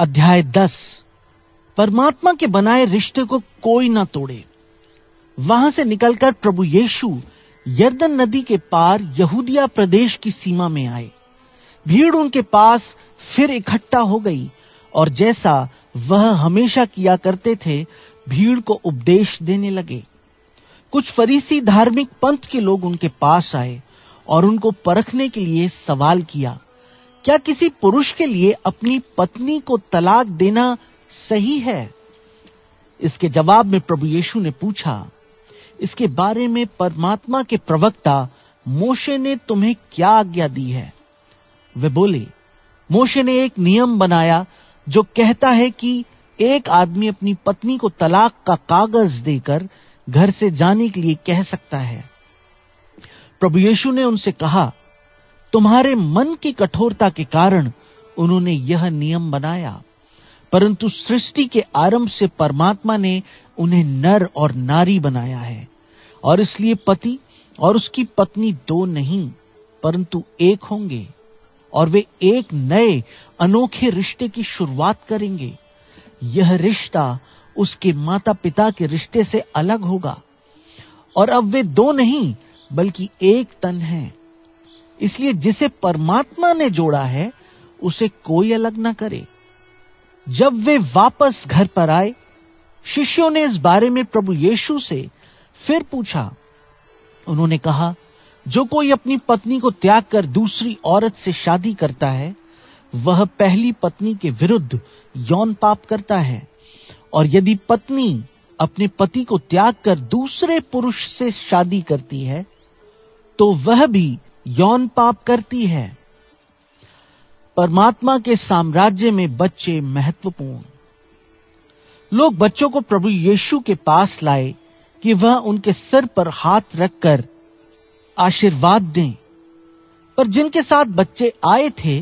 अध्याय दस। परमात्मा के बनाए रिश्ते को कोई ना तोड़े। वहाँ से निकलकर प्रभु यीशु यर्दन नदी के पार यहूदिया प्रदेश की सीमा में आए। भीड़ उनके पास फिर इकट्ठा हो गई और जैसा वह हमेशा किया करते थे, भीड़ को उपदेश देने लगे। कुछ फरीसी धार्मिक पंथ के लोग उनके पास आए और उनको परखने के लिए सवाल किया। क्या किसी पुरुष के लिए अपनी पत्नी को तलाक देना सही है? इसके जवाब में प्रभु यीशु ने पूछा, इसके बारे में परमात्मा के प्रवक्ता मोशे ने तुम्हें क्या आज्ञा दी है? वे बोले, मोशे ने एक नियम बनाया जो कहता है कि एक आदमी अपनी पत्नी को तलाक का कागज़ देकर घर से जाने के लिए कह सकता है। प्रभु यीशु ने उनसे कहा तुम्हारे मन की कठोरता के कारण उन्होंने यह नियम बनाया। परंतु सृष्टि के आरंभ से परमात्मा ने उन्हें नर और नारी बनाया है, और इसलिए पति और उसकी पत्नी दो नहीं, परंतु एक होंगे, और वे एक नए, अनोखे रिश्ते की शुरुआत करेंगे। यह रिश्ता उसके माता पिता के रिश्ते से अलग होगा, और अब वे दो नहीं, बल्कि एक तन है। इसलिए जिसे परमात्मा ने जोड़ा है, उसे कोई अलग ना करे। जब वे वापस घर पर आए, शिष्यों ने इस बारे में प्रभु यीशु से फिर पूछा। उन्होंने कहा, जो कोई अपनी पत्नी को त्याग कर दूसरी औरत से शादी करता है, वह पहली पत्नी के विरुद्ध यौन पाप करता है। और यदि पत्नी अपने पति को त्याग कर दूसरे पुरुष से शादी करती है तो वह भी यौन पाप करती है। परमात्मा के साम्राज्य में बच्चे महत्वपूर्ण। लोग बच्चों को प्रभु यीशु के पास लाए कि वह उनके सिर पर हाथ रखकर आशीर्वाद दें। पर जिनके साथ बच्चे आए थे,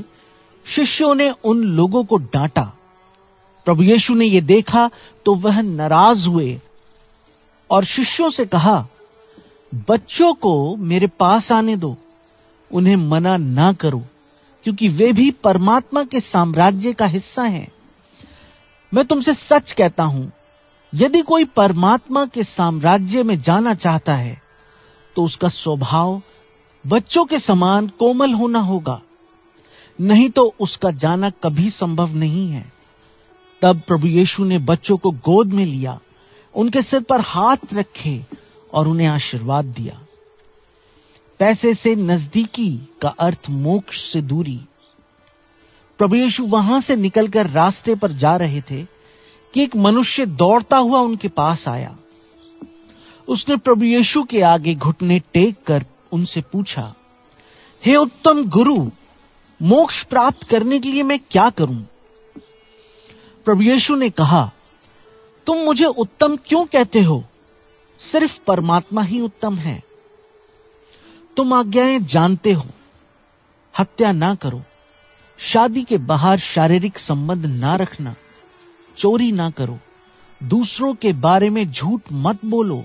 शिष्यों ने उन लोगों को डांटा। प्रभु यीशु ने यह देखा तो वह नाराज़ हुए और शिष्यों से कहा, बच्चों को मेरे पास आने दो। उन्हें मना ना करो, क्योंकि वे भी परमात्मा के साम्राज्य का हिस्सा हैं। मैं तुमसे सच कहता हूँ, यदि कोई परमात्मा के साम्राज्य में जाना चाहता है तो उसका स्वभाव बच्चों के समान कोमल होना होगा। नहीं तो उसका जाना कभी संभव नहीं है। तब प्रभु यीशु ने बच्चों को गोद में लिया, उनके सिर पर हाथ रखे और उन्हें आशीर्वाद दिया। पैसे से नजदीकी का अर्थ मोक्ष से दूरी। प्रभु यीशु वहाँ से निकलकर रास्ते पर जा रहे थे कि एक मनुष्य दौड़ता हुआ उनके पास आया। उसने प्रभु यीशु के आगे घुटने टेक कर उनसे पूछा, हे उत्तम गुरु, मोक्ष प्राप्त करने के लिए मैं क्या करूँ? प्रभु यीशु ने कहा, तुम मुझे उत्तम क्यों कहते हो? सिर्फ़ परमात्मा ही उत्तम है। तुम आज्ञाएँ जानते हो, हत्या ना करो, शादी के बाहर शारीरिक संबंध ना रखना, चोरी ना करो, दूसरों के बारे में झूठ मत बोलो,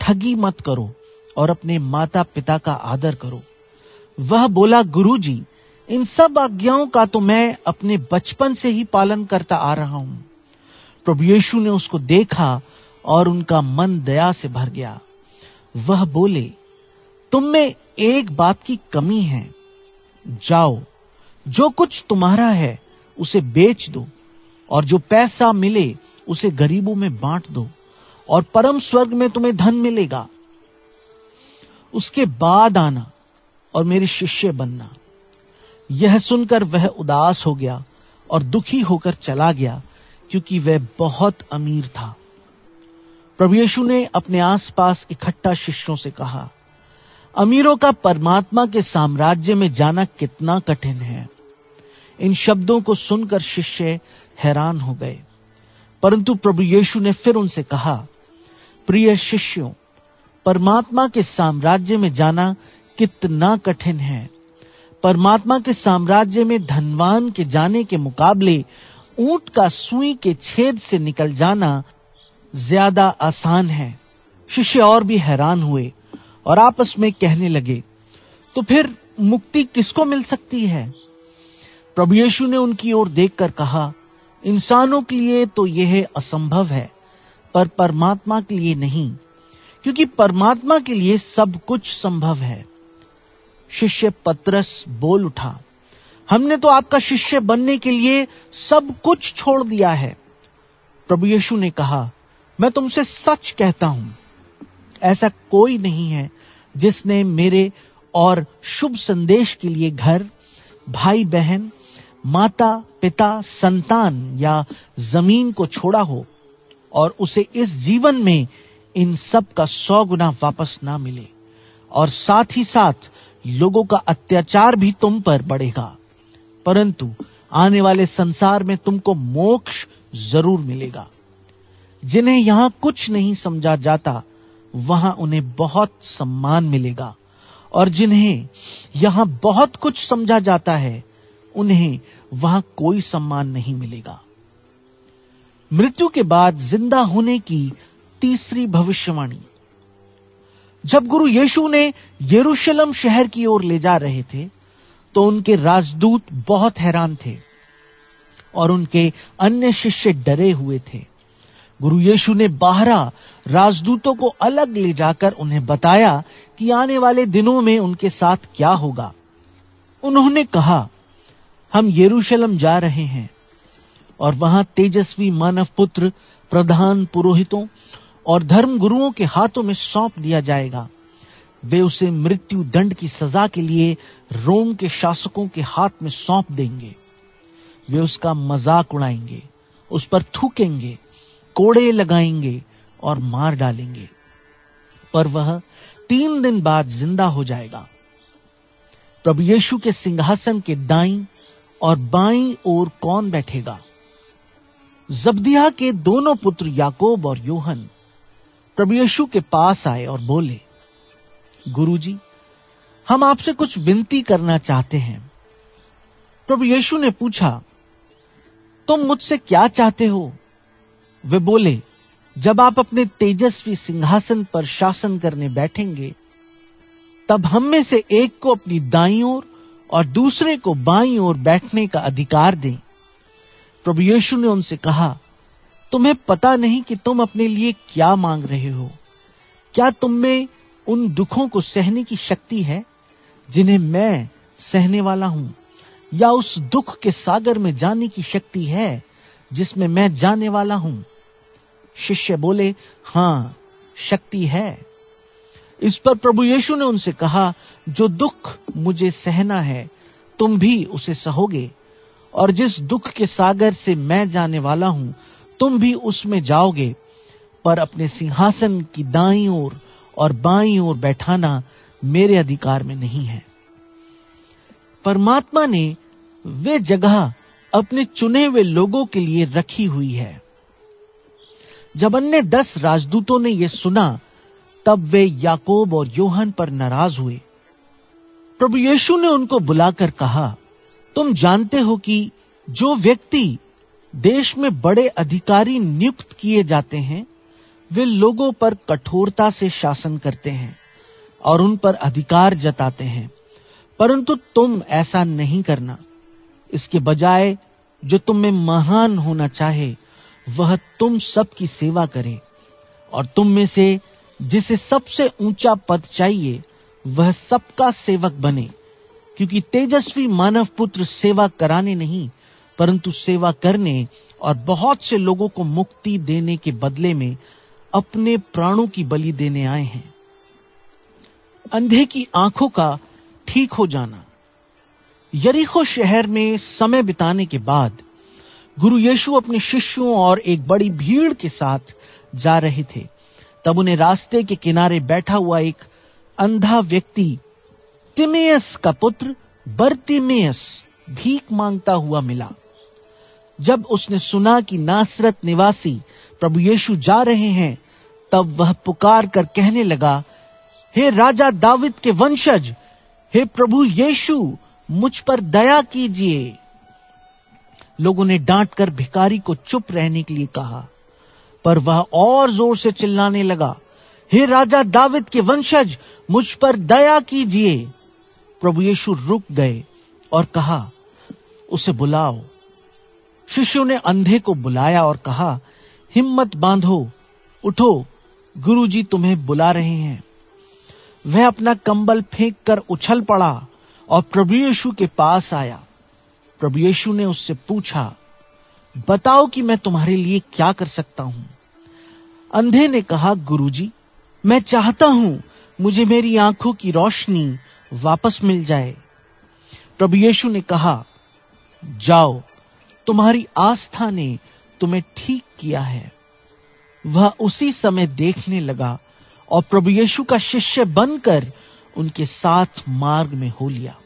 ठगी मत करो और अपने माता पिता का आदर करो। वह बोला, गुरुजी, इन सब आज्ञाओं का तो मैं अपने बचपन से ही पालन करता आ रहा हूँ। प्रभु यीशु ने उसको देखा और उनका मन दया से भर गया। वह बोले तुम में एक बात की कमी है। जाओ, जो कुछ तुम्हारा है, उसे बेच दो, और जो पैसा मिले, उसे गरीबों में बांट दो, और परम स्वर्ग में तुम्हें धन मिलेगा। उसके बाद आना और मेरे शिष्य बनना। यह सुनकर वह उदास हो गया और दुखी होकर चला गया, क्योंकि वह बहुत अमीर था। प्रभु यीशु ने अपने आसपास इकट्ठा शिष्यों से कहा अमीरों का परमात्मा के साम्राज्य में जाना कितना कठिन है। इन शब्दों को सुनकर शिष्य हैरान हो गए। परंतु प्रभु यीशु ने फिर उनसे कहा, प्रिय शिष्यों, परमात्मा के साम्राज्य में जाना कितना कठिन है। परमात्मा के साम्राज्य में धनवान के जाने के मुकाबले ऊँट का सुई के छेद से निकल जाना ज़्यादा आसान है। शिष्य और भी हैरान हुए। और आपस में कहने लगे तो फिर मुक्ति किसको मिल सकती है? प्रभु यीशु ने उनकी ओर देखकर कहा, इंसानों के लिए तो यह असंभव है, पर परमात्मा के लिए नहीं, क्योंकि परमात्मा के लिए सब कुछ संभव है। शिष्य पत्रस बोल उठा, हमने तो आपका शिष्य बनने के लिए सब कुछ छोड़ दिया है। प्रभु यीशु ने कहा, मैं तुमसे सच कहता हूँ, ऐसा कोई नहीं है जिसने मेरे और शुभ संदेश के लिए घर, भाई बहन, माता, पिता, संतान या ज़मीन को छोड़ा हो और उसे इस जीवन में इन सब का सौ गुना वापस ना मिले और साथ ही साथ लोगों का अत्याचार भी तुम पर बढ़ेगा। परंतु आने वाले संसार में तुमको मोक्ष ज़रूर मिलेगा। जिन्हें यहाँ कुछ नहीं समझा जाता वहाँ उन्हें बहुत सम्मान मिलेगा। और जिन्हें यहाँ बहुत कुछ समझा जाता है, उन्हें वहाँ कोई सम्मान नहीं मिलेगा। मृत्यु के बाद ज़िंदा होने की तीसरी भविष्यवाणी। जब गुरु यीशु ने यरूशलेम शहर की ओर ले जा रहे थे तो उनके राजदूत बहुत हैरान थे और उनके अन्य शिष्य डरे हुए थे। गुरु यीशु ने बाहरा राजदूतों को अलग ले जाकर उन्हें बताया कि आने वाले दिनों में उनके साथ क्या होगा। उन्होंने कहा, हम यरूशलेम जा रहे हैं और वहाँ तेजस्वी मानव पुत्र प्रधान पुरोहितों और धर्म गुरुओं के हाथों में सौंप दिया जाएगा। वे उसे मृत्यु दंड की सजा के लिए रोम के शासकों के हाथ में सौंप देंगे। वे उसका मज़ाक उड़ाएँगे, उस पर थूकेंगे कोड़े लगाएँगे और मार डालेंगे। पर वह तीन दिन बाद ज़िंदा हो जाएगा। प्रभु यीशु के सिंहासन के दाई और बाई ओर कौन बैठेगा? जब्दिया के दोनों पुत्र याकोब और योहन प्रभु यीशु के पास आए और बोले, गुरुजी, हम आपसे कुछ विनती करना चाहते हैं। प्रभु यीशु ने पूछा, तुम मुझसे क्या चाहते हो? वे बोले, जब आप अपने तेजस्वी सिंहासन पर शासन करने बैठेंगे, तब हम में से एक को अपनी दाई ओर और दूसरे को बाई ओर बैठने का अधिकार दें। प्रभु यीशु ने उनसे कहा, तुम्हें पता नहीं कि तुम अपने लिए क्या मांग रहे हो। क्या तुम में उन दुखों को सहने की शक्ति है, जिन्हें मैं सहने वाला हूँ? या उस दुख के सागर में जाने की शक्ति है, जिसमें मैं जाने वाला हूँ? शिष्य बोले, हाँ, शक्ति है। इस पर प्रभु यीशु ने उनसे कहा, जो दुख मुझे सहना है, तुम भी उसे सहोगे। और जिस दुख के सागर से मैं जाने वाला हूँ, तुम भी उसमें जाओगे। पर अपने सिंहासन की दाई ओर और बाई ओर बैठाना मेरे अधिकार में नहीं है। परमात्मा ने वे जगह अपने चुने हुए लोगों के लिए रखी हुई है। जब अन्य दस राजदूतों ने यह सुना, तब वे याकोब और योहन पर नाराज़ हुए। प्रभु यीशु ने उनको बुलाकर कहा, तुम जानते हो कि जो व्यक्ति देश में बड़े अधिकारी नियुक्त किए जाते हैं, वे लोगों पर कठोरता से शासन करते हैं और उन पर अधिकार जताते हैं। परंतु तुम ऐसा नहीं करना। इसके बजाय, जो तुम में महान होना चाहे वह तुम सबकी सेवा करे। और तुम में से जिसे सबसे ऊँचा पद चाहिए, वह सबका सेवक बने। क्योंकि तेजस्वी मानव पुत्र सेवा कराने नहीं, परंतु सेवा करने और बहुत से लोगों को मुक्ति देने के बदले में अपने प्राणों की बलि देने आए हैं। अंधे की आँखों का ठीक हो जाना। यरीखो शहर में समय बिताने के बाद गुरु यीशु अपने शिष्यों और एक बड़ी भीड़ के साथ जा रहे थे। तब उन्हें रास्ते के किनारे बैठा हुआ एक अंधा व्यक्ति, तिमेयस का पुत्र बर्तिमेयस, भीख माँगता हुआ मिला। जब उसने सुना कि नासरत निवासी प्रभु यीशु जा रहे हैं, तब वह पुकार कर कहने लगा, हे राजा दाविद के वंशज, हे प्रभु यीशु, मुझ पर दया कीजिए। लोगों ने डांट कर भिकारी को चुप रहने के लिए कहा। पर वह और ज़ोर से चिल्लाने लगा, हे राजा दाविद के वंशज, मुझ पर दया कीजिए। प्रभु यीशु रुक गए और कहा, उसे बुलाओ। शिष्यों ने अंधे को बुलाया और कहा, हिम्मत बांधो, उठो, गुरुजी तुम्हें बुला रहे हैं। वह अपना कंबल फेंक कर उछल पड़ा और प्रभु यीशु के पास आया। प्रभु यीशु ने उससे पूछा, बताओ कि मैं तुम्हारे लिए क्या कर सकता हूँ? अंधे ने कहा, गुरुजी, मैं चाहता हूँ मुझे मेरी आँखों की रोशनी वापस मिल जाए। प्रभु यीशु ने कहा, जाओ, तुम्हारी आस्था ने तुम्हें ठीक किया है। वह उसी समय देखने लगा और प्रभु यीशु का शिष्य बनकर उनके साथ मार्ग में हो लिया।